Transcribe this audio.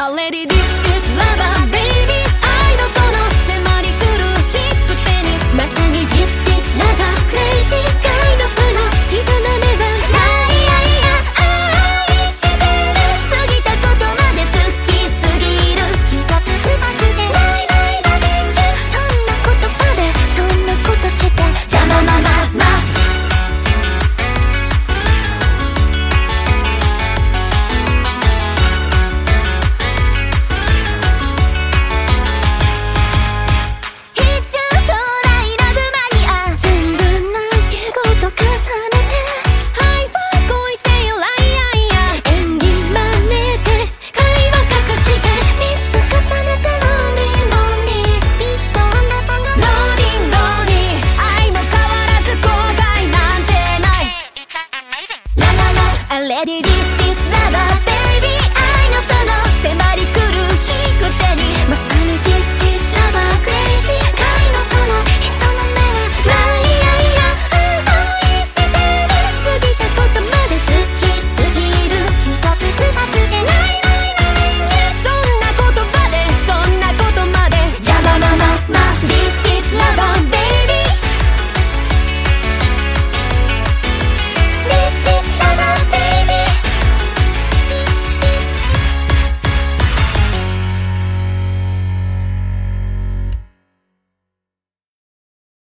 I'll let it in. Let.